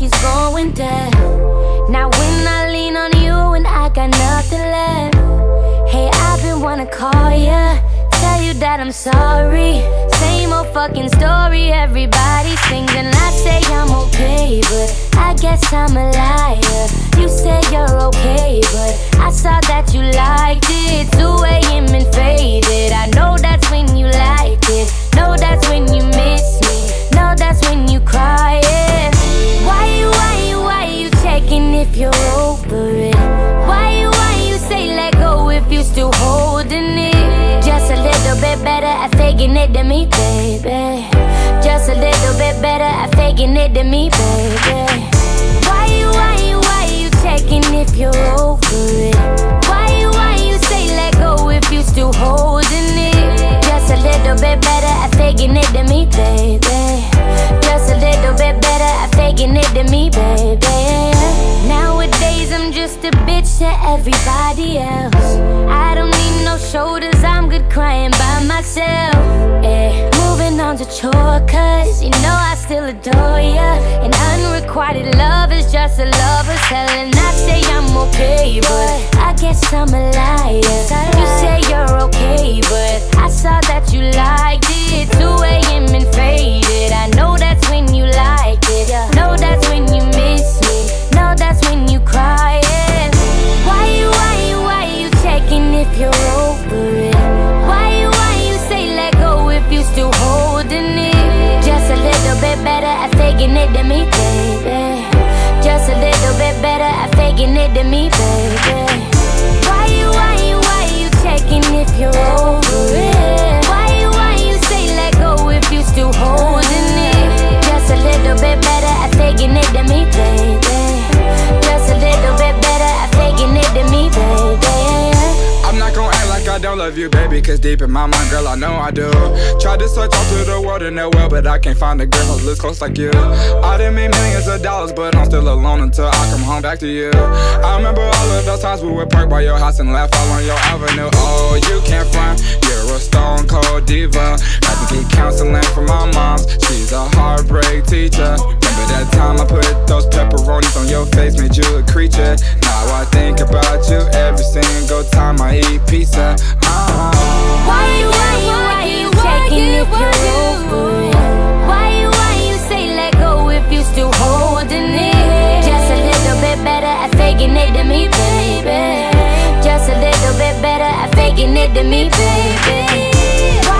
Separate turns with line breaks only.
like it's going down. Now when I lean on you and I got nothing left. Hey, I've been wanna call ya, tell you that I'm sorry. Same old fucking story, everybody sings and I say I'm okay, but I guess I'm a liar. You say you're okay, but I saw that you liked it. Faking it than me, baby. Just a little bit better at faking it than me, baby. Why you, why you, why you checking if you're over it? Why you, why you say let go if you still holding it? Just a little bit better at faking it than me, baby. Just a little bit better at faking it than me, baby. Nowadays I'm just a bitch to everybody else. I don't need no shoulders, I'm good crying by myself. Moving chore, cause you know I still adore ya. And unrequited love is just a lover's hell. And I say I'm okay, but I guess I'm a liar. You say you're okay, but I saw that you liked it. 2 a.m. and faded. I know that's when you liked it. Know that's when you miss me. Know that's when you crying. Why you, why you, why you checking if you're it than me, baby. Just a little bit better at faking it than me, baby.
Love you, baby. Cause deep in my mind, girl, I know I do. Tried to search all through the world that well, but I can't find a girl who looks close like you. I done made millions of dollars, but I'm still alone until I come home back to you. I remember all of those times we would park by your house and laugh all on your avenue. Oh, you can't front, you're a stone cold diva. Had to get counseling from my mom's, she's a heartbreak teacher. Remember that time I put those pepperonis on your face, made you a creature. Now I think about you every single time I eat pizza.
It than me, baby. Just a little bit better at faking it than me, baby.